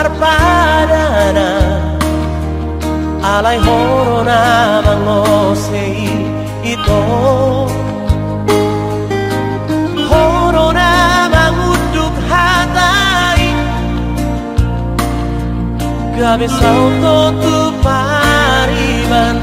arpadana alai horona mangosei ito. Horona manguduk hatai gabe sauto tu pariban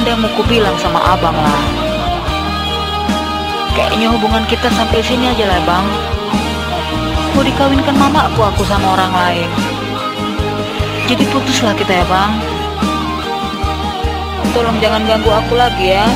ada yang mau ku bilang sama abang lah. Kayaknya hubungan kita sampai sini aja lah bang. Mau dikawinkan mama aku aku sama orang lain. Jadi putuslah kita ya bang. Tolong jangan ganggu aku lagi ya